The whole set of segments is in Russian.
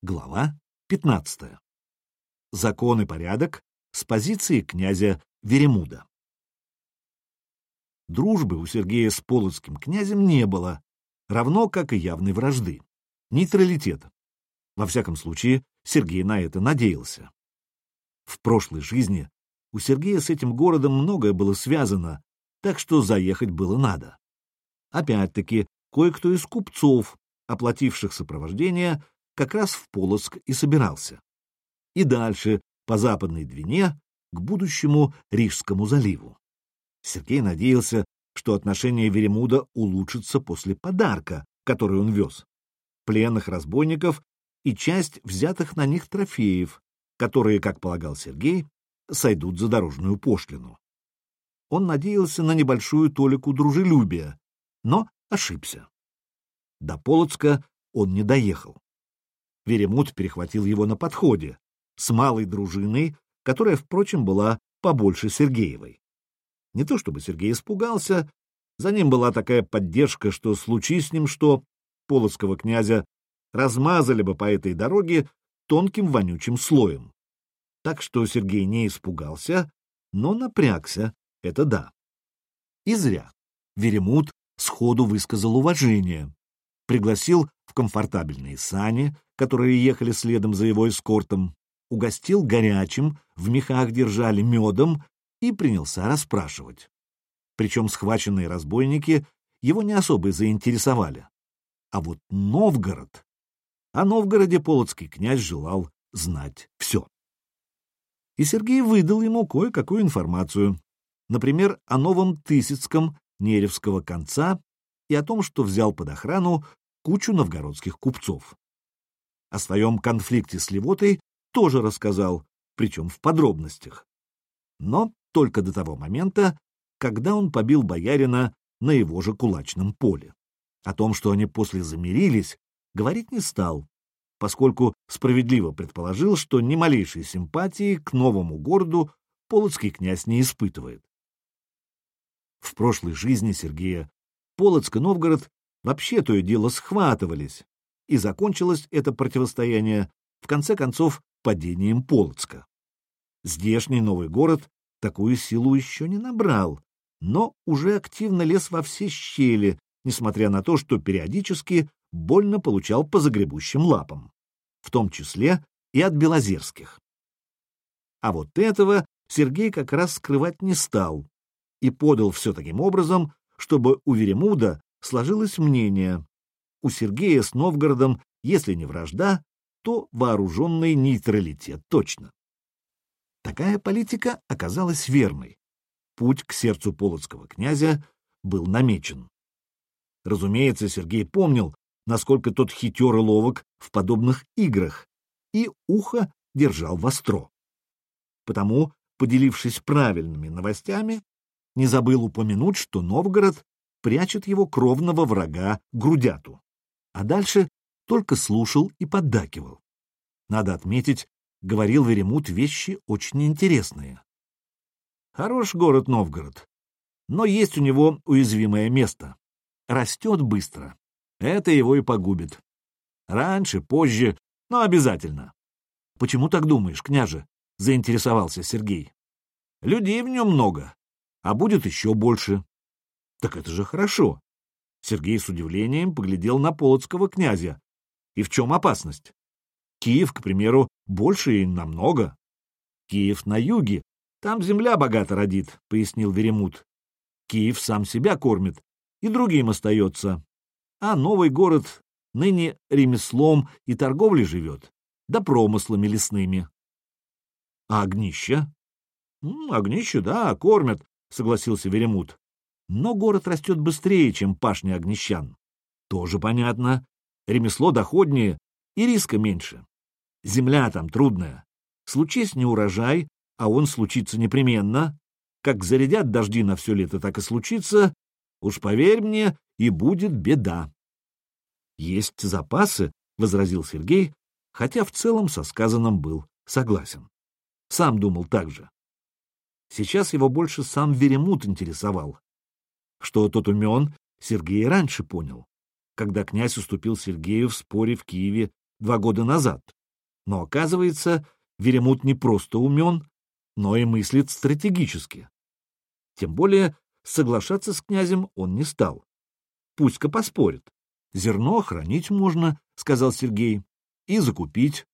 Глава 15. Закон и порядок с позиции князя Веремуда. Дружбы у Сергея с полоцким князем не было, равно как и явной вражды. Нейтралитет. Во всяком случае, Сергей на это надеялся. В прошлой жизни у Сергея с этим городом многое было связано, так что заехать было надо. Опять-таки, кое-кто из купцов, оплативших сопровождение, как раз в Полоцк и собирался. И дальше, по западной Двине, к будущему Рижскому заливу. Сергей надеялся, что отношение Веремуда улучшится после подарка, который он вез, пленных разбойников и часть взятых на них трофеев, которые, как полагал Сергей, сойдут за дорожную пошлину. Он надеялся на небольшую толику дружелюбия, но ошибся. До Полоцка он не доехал. Веремут перехватил его на подходе, с малой дружиной, которая, впрочем, была побольше Сергеевой. Не то чтобы Сергей испугался, за ним была такая поддержка, что случись с ним что, полоцкого князя размазали бы по этой дороге тонким вонючим слоем. Так что Сергей не испугался, но напрягся, это да. И зря. Веремут сходу высказал уважение, пригласил в комфортабельные сани, которые ехали следом за его эскортом, угостил горячим, в мехах держали медом и принялся расспрашивать. Причем схваченные разбойники его не особо заинтересовали. А вот Новгород... О Новгороде полоцкий князь желал знать все. И Сергей выдал ему кое-какую информацию, например, о новом Тысяцком Неревского конца и о том, что взял под охрану кучу новгородских купцов. О своем конфликте с Левотой тоже рассказал, причем в подробностях. Но только до того момента, когда он побил боярина на его же кулачном поле. О том, что они после замирились, говорить не стал, поскольку справедливо предположил, что ни малейшей симпатии к новому городу полоцкий князь не испытывает. В прошлой жизни Сергея Полоцк и Новгород вообще то и дело схватывались, и закончилось это противостояние, в конце концов, падением Полоцка. Здешний новый город такую силу еще не набрал, но уже активно лез во все щели, несмотря на то, что периодически больно получал по загребущим лапам, в том числе и от белозерских. А вот этого Сергей как раз скрывать не стал и подал все таким образом, чтобы у Веремуда сложилось мнение, у Сергея с Новгородом, если не вражда, то вооруженный нейтралитет точно. Такая политика оказалась верной. Путь к сердцу полоцкого князя был намечен. Разумеется, Сергей помнил, насколько тот хитер и ловок в подобных играх, и ухо держал востро. Потому, поделившись правильными новостями, не забыл упомянуть, что Новгород прячет его кровного врага Грудяту а дальше только слушал и поддакивал. Надо отметить, говорил Веремут вещи очень интересные. Хорош город Новгород, но есть у него уязвимое место. Растет быстро. Это его и погубит. Раньше, позже, но обязательно. — Почему так думаешь, княже? — заинтересовался Сергей. — Людей в нем много, а будет еще больше. — Так это же хорошо. Сергей с удивлением поглядел на полоцкого князя. И в чем опасность? Киев, к примеру, больше и намного. Киев на юге, там земля богато родит, — пояснил Веремут. Киев сам себя кормит, и другим остается. А новый город ныне ремеслом и торговлей живет, да промыслами лесными. А огнище? — Огнище, да, кормят, — согласился Веремут. Но город растет быстрее, чем пашня огнещан. Тоже понятно. Ремесло доходнее и риска меньше. Земля там трудная. Случись не урожай, а он случится непременно. Как зарядят дожди на все лето, так и случится. Уж поверь мне, и будет беда. Есть запасы, — возразил Сергей, хотя в целом со сказанным был согласен. Сам думал так же. Сейчас его больше сам Веремут интересовал. Что тот умен, Сергей раньше понял, когда князь уступил Сергею в споре в Киеве два года назад. Но оказывается, Веремут не просто умен, но и мыслит стратегически. Тем более соглашаться с князем он не стал. Пусть-ка поспорит. Зерно хранить можно, — сказал Сергей, — и закупить.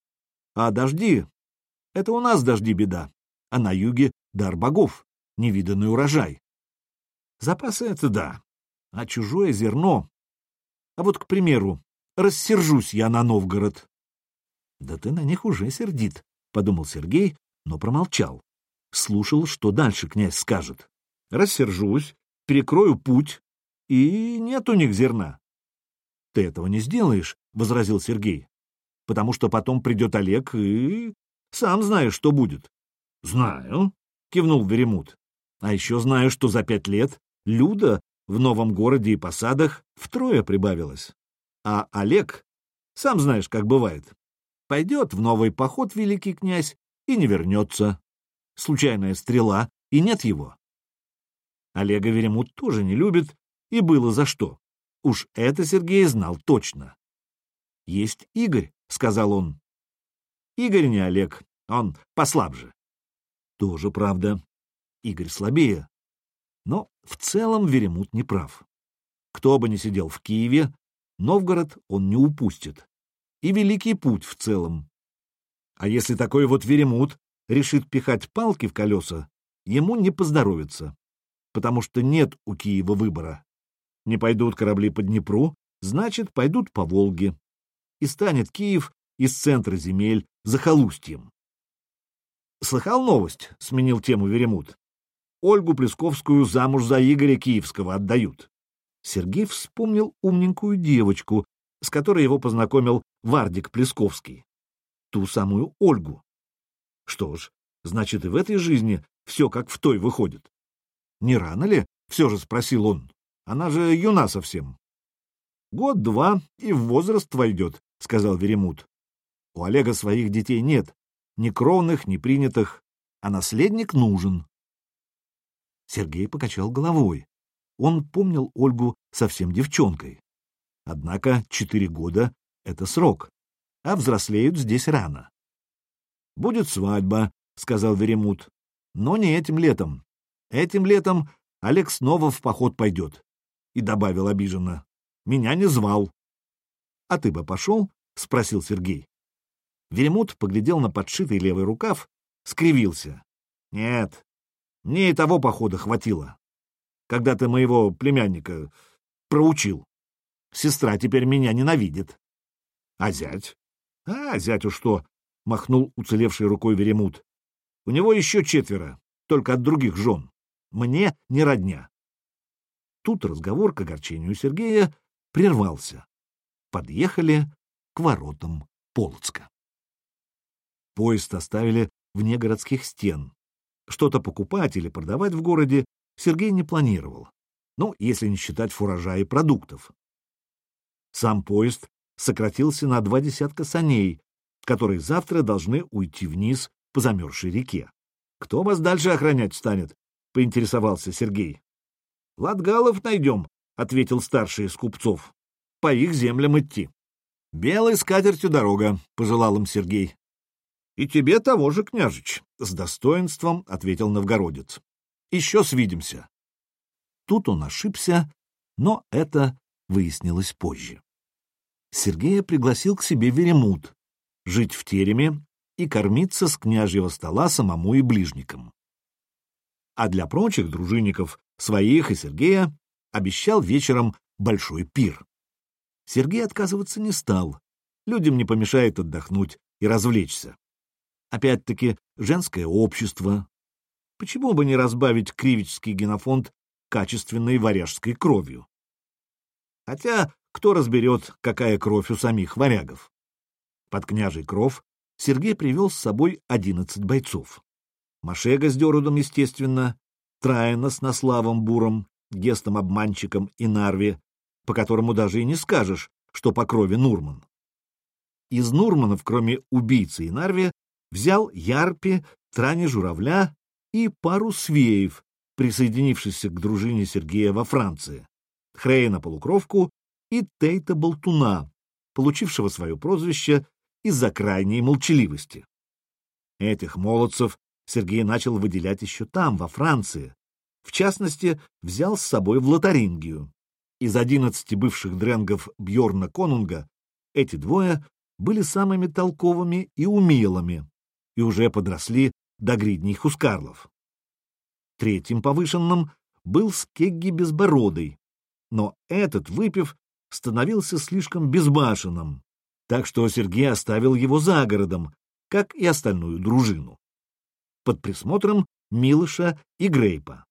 А дожди — это у нас дожди беда, а на юге — дар богов, невиданный урожай. Запасы — это да, а чужое зерно... А вот, к примеру, рассержусь я на Новгород. — Да ты на них уже сердит, — подумал Сергей, но промолчал. Слушал, что дальше князь скажет. Рассержусь, перекрою путь, и нет у них зерна. — Ты этого не сделаешь, — возразил Сергей, — потому что потом придет Олег и... Сам знаешь, что будет. — Знаю, — кивнул Веремут. — А еще знаю, что за пять лет Люда в новом городе и посадах втрое прибавилась. А Олег, сам знаешь, как бывает, пойдет в новый поход великий князь и не вернется. Случайная стрела, и нет его. Олега Веремут тоже не любит, и было за что. Уж это Сергей знал точно. «Есть Игорь», — сказал он. «Игорь не Олег, он послабже». Тоже правда. Игорь слабее. Но в целом Веремут не прав. Кто бы ни сидел в Киеве, Новгород он не упустит. И Великий Путь в целом. А если такой вот Веремут решит пихать палки в колеса, ему не поздоровится, потому что нет у Киева выбора. Не пойдут корабли по Днепру, значит, пойдут по Волге. И станет Киев из центра земель захолустьем. «Слыхал новость?» — сменил тему Веремут. Ольгу Плесковскую замуж за Игоря Киевского отдают. Сергей вспомнил умненькую девочку, с которой его познакомил Вардик Плесковский. Ту самую Ольгу. Что ж, значит, и в этой жизни все как в той выходит. Не рано ли? — все же спросил он. Она же юна совсем. Год-два и в возраст войдет, — сказал Веремут. У Олега своих детей нет, ни кровных, ни принятых, а наследник нужен. Сергей покачал головой. Он помнил Ольгу совсем девчонкой. Однако четыре года — это срок, а взрослеют здесь рано. «Будет свадьба», — сказал Веремут, — «но не этим летом. Этим летом Олег снова в поход пойдет». И добавил обиженно, «Меня не звал». «А ты бы пошел?» — спросил Сергей. Веремут поглядел на подшитый левый рукав, скривился. «Нет, мне и того похода хватило, когда ты моего племянника проучил. Сестра теперь меня ненавидит. А зять? А, зятю что? — махнул уцелевшей рукой Веремут. У него еще четверо, только от других жен. Мне не родня. Тут разговор к огорчению Сергея прервался. Подъехали к воротам Полоцка. Поезд оставили вне городских стен, что-то покупать или продавать в городе Сергей не планировал, ну, если не считать фуража и продуктов. Сам поезд сократился на два десятка саней, которые завтра должны уйти вниз по замерзшей реке. «Кто вас дальше охранять станет?» — поинтересовался Сергей. «Латгалов найдем», — ответил старший из купцов. «По их землям идти». «Белой скатертью дорога», — пожелал им Сергей. И тебе того же, княжич, — с достоинством ответил новгородец. Еще свидимся. Тут он ошибся, но это выяснилось позже. Сергея пригласил к себе Веремут, жить в тереме и кормиться с княжьего стола самому и ближникам. А для прочих дружинников, своих и Сергея, обещал вечером большой пир. Сергей отказываться не стал, людям не помешает отдохнуть и развлечься. Опять-таки, женское общество. Почему бы не разбавить кривический генофонд качественной варяжской кровью? Хотя, кто разберет, какая кровь у самих варягов? Под княжий кров Сергей привел с собой одиннадцать бойцов. Машега с Дерудом, естественно, Траина с Наславом Буром, Гестом-обманщиком и Нарви, по которому даже и не скажешь, что по крови Нурман. Из Нурманов, кроме убийцы и Нарви, взял Ярпи, Трани Журавля и пару свеев, присоединившихся к дружине Сергея во Франции, Хрейна Полукровку и Тейта Болтуна, получившего свое прозвище из-за крайней молчаливости. Этих молодцев Сергей начал выделять еще там, во Франции. В частности, взял с собой в Лотарингию. Из одиннадцати бывших дренгов Бьорна Конунга эти двое были самыми толковыми и умелыми, и уже подросли до гридней Хускарлов. Третьим повышенным был Скегги Безбородый, но этот, выпив, становился слишком безбашенным, так что Сергей оставил его за городом, как и остальную дружину. Под присмотром Милыша и Грейпа.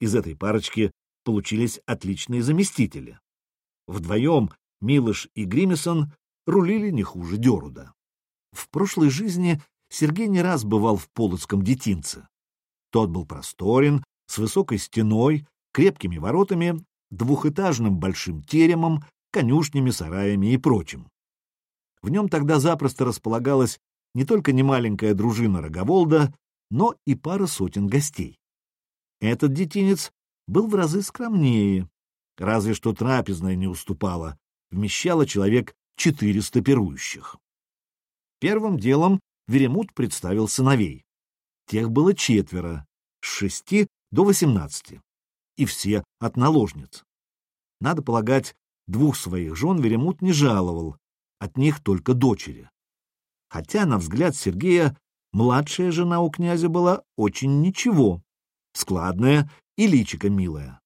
Из этой парочки получились отличные заместители. Вдвоем Милыш и Гримисон рулили не хуже Деруда. В прошлой жизни Сергей не раз бывал в Полоцком детинце. Тот был просторен, с высокой стеной, крепкими воротами, двухэтажным большим теремом, конюшнями, сараями и прочим. В нем тогда запросто располагалась не только немаленькая дружина Роговолда, но и пара сотен гостей. Этот детинец был в разы скромнее, разве что трапезная не уступала, вмещала человек 400 пирующих. Первым делом Веремут представил сыновей. Тех было четверо, с шести до восемнадцати, и все от наложниц. Надо полагать, двух своих жен Веремут не жаловал, от них только дочери. Хотя, на взгляд Сергея, младшая жена у князя была очень ничего, складная и личико милая.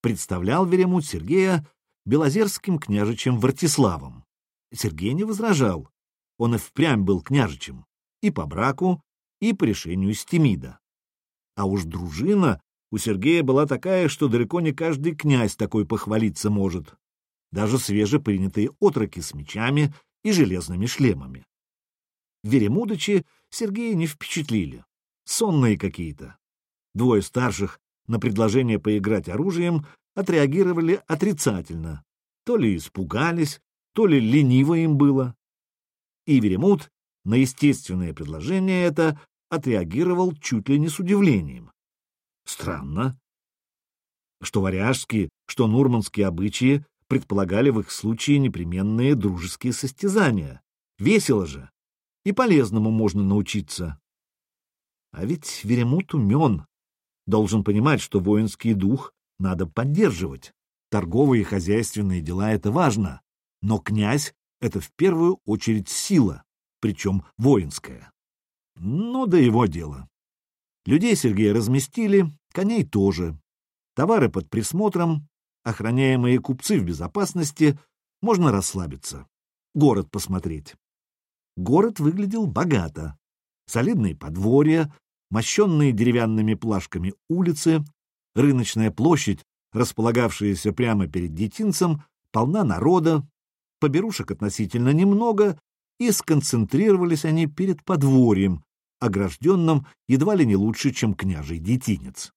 Представлял Веремут Сергея белозерским княжичем Вартиславом. Сергей не возражал, он и впрямь был княжичем, и по браку, и по решению Стемида. А уж дружина у Сергея была такая, что далеко не каждый князь такой похвалиться может. Даже свежепринятые отроки с мечами и железными шлемами. Веремудычи Сергея не впечатлили. Сонные какие-то. Двое старших на предложение поиграть оружием отреагировали отрицательно. То ли испугались, то ли лениво им было. И Веремут на естественное предложение это отреагировал чуть ли не с удивлением. Странно, что варяжские, что нурманские обычаи предполагали в их случае непременные дружеские состязания. Весело же, и полезному можно научиться. А ведь Веремут умен, должен понимать, что воинский дух надо поддерживать. Торговые и хозяйственные дела — это важно, но князь — это в первую очередь сила, причем воинская. Ну да его дело. Людей Сергея разместили, коней тоже. Товары под присмотром, охраняемые купцы в безопасности, можно расслабиться. Город посмотреть. Город выглядел богато. Солидные подворья, мощенные деревянными плашками улицы, рыночная площадь, располагавшаяся прямо перед детинцем, полна народа, поберушек относительно немного, и сконцентрировались они перед подворьем, огражденным едва ли не лучше, чем княжий детинец.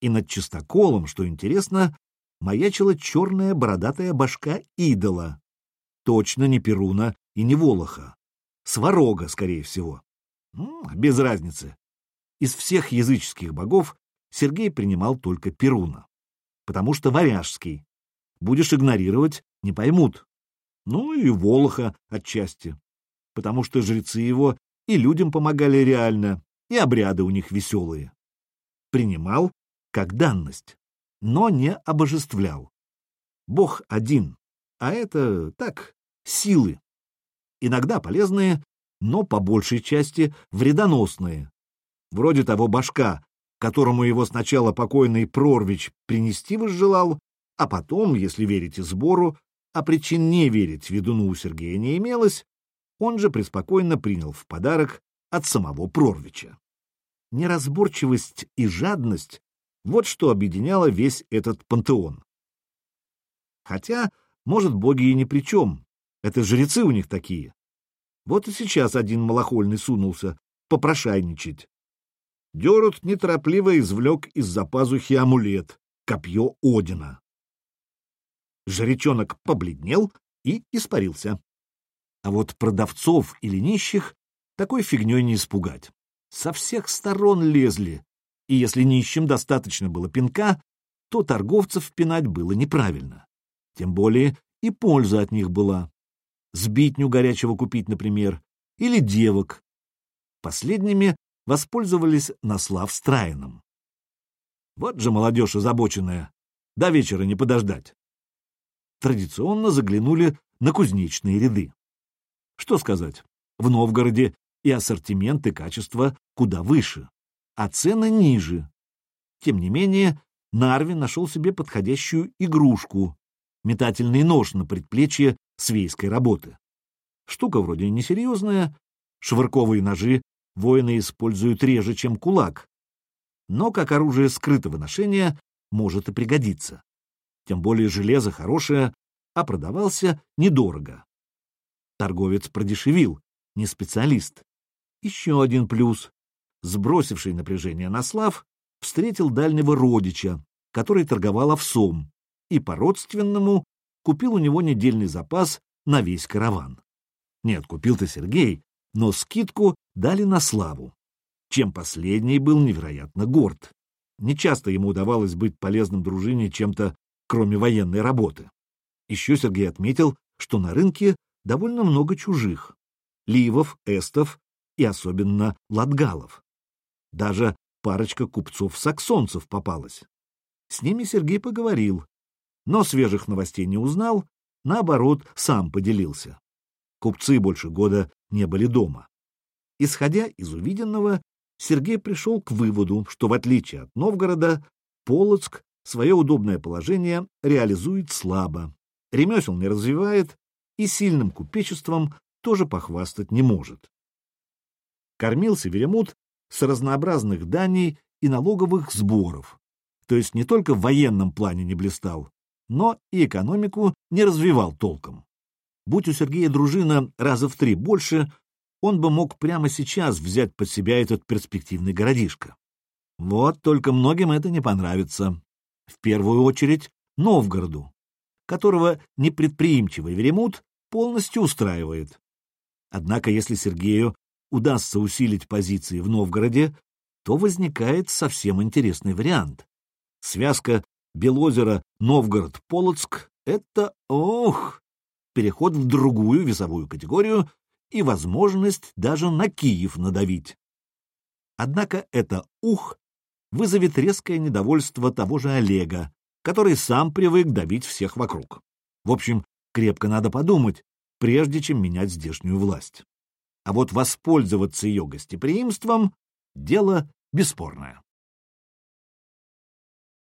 И над чистоколом, что интересно, маячила черная бородатая башка идола. Точно не Перуна и не Волоха. Сварога, скорее всего. Без разницы. Из всех языческих богов Сергей принимал только Перуна. Потому что варяжский. Будешь игнорировать — не поймут. Ну и Волоха отчасти. Потому что жрецы его и людям помогали реально, и обряды у них веселые. Принимал как данность, но не обожествлял. Бог один, а это так, силы. Иногда полезные, но по большей части вредоносные. Вроде того башка, которому его сначала покойный Прорвич принести возжелал, а потом, если верите сбору, а причин не верить ведуну у Сергея не имелось, он же преспокойно принял в подарок от самого Прорвича. Неразборчивость и жадность — вот что объединяло весь этот пантеон. Хотя, может, боги и ни при чем, это жрецы у них такие. Вот и сейчас один малохольный сунулся попрошайничать. Дерут неторопливо извлек из-за пазухи амулет, копье Одина. Жречонок побледнел и испарился. А вот продавцов или нищих такой фигней не испугать. Со всех сторон лезли, и если нищим достаточно было пинка, то торговцев пинать было неправильно. Тем более и польза от них была. сбитню горячего купить, например, или девок. Последними воспользовались Наслав с. Вот же молодежь озабоченная, до вечера не подождать. Традиционно заглянули на кузнечные ряды. Что сказать, в Новгороде и ассортимент, и качество куда выше, а цены ниже. Тем не менее, Нарви нашел себе подходящую игрушку — метательный нож на предплечье свейской работы. Штука вроде несерьезная, швырковые ножи воины используют реже, чем кулак, но как оружие скрытого ношения может и пригодиться. Тем более железо хорошее, а продавался недорого. Торговец продешевил, не специалист. Еще один плюс. Сбросивший напряжение на слав, встретил дальнего родича, который торговал овсом, и по-родственному купил у него недельный запас на весь караван. Нет, купил-то Сергей, но скидку дали на славу, чем последний был невероятно горд. Нечасто ему удавалось быть полезным дружине чем-то, кроме военной работы. Еще Сергей отметил, что на рынке довольно много чужих — ливов, эстов и особенно латгалов. Даже парочка купцов-саксонцев попалась. С ними Сергей поговорил, но свежих новостей не узнал, наоборот, сам поделился. Купцы больше года не были дома. Исходя из увиденного, Сергей пришел к выводу, что в отличие от Новгорода, Полоцк свое удобное положение реализует слабо, ремесел не развивает и сильным купечеством тоже похвастать не может. Кормился Веремут с разнообразных даний и налоговых сборов, то есть не только в военном плане не блистал, но и экономику не развивал толком. Будь у Сергея дружина раза в три больше, он бы мог прямо сейчас взять под себя этот перспективный городишко. Вот только многим это не понравится. В первую очередь Новгороду, которого непредприимчивый Веремут полностью устраивает. Однако, если Сергею удастся усилить позиции в Новгороде, то возникает совсем интересный вариант. Связка Белозеро, Новгород, Полоцк — это, ох, переход в другую весовую категорию и возможность даже на Киев надавить. Однако это «ух» вызовет резкое недовольство того же Олега, который сам привык давить всех вокруг. В общем, крепко надо подумать, прежде чем менять здешнюю власть. А вот воспользоваться ее гостеприимством — дело бесспорное.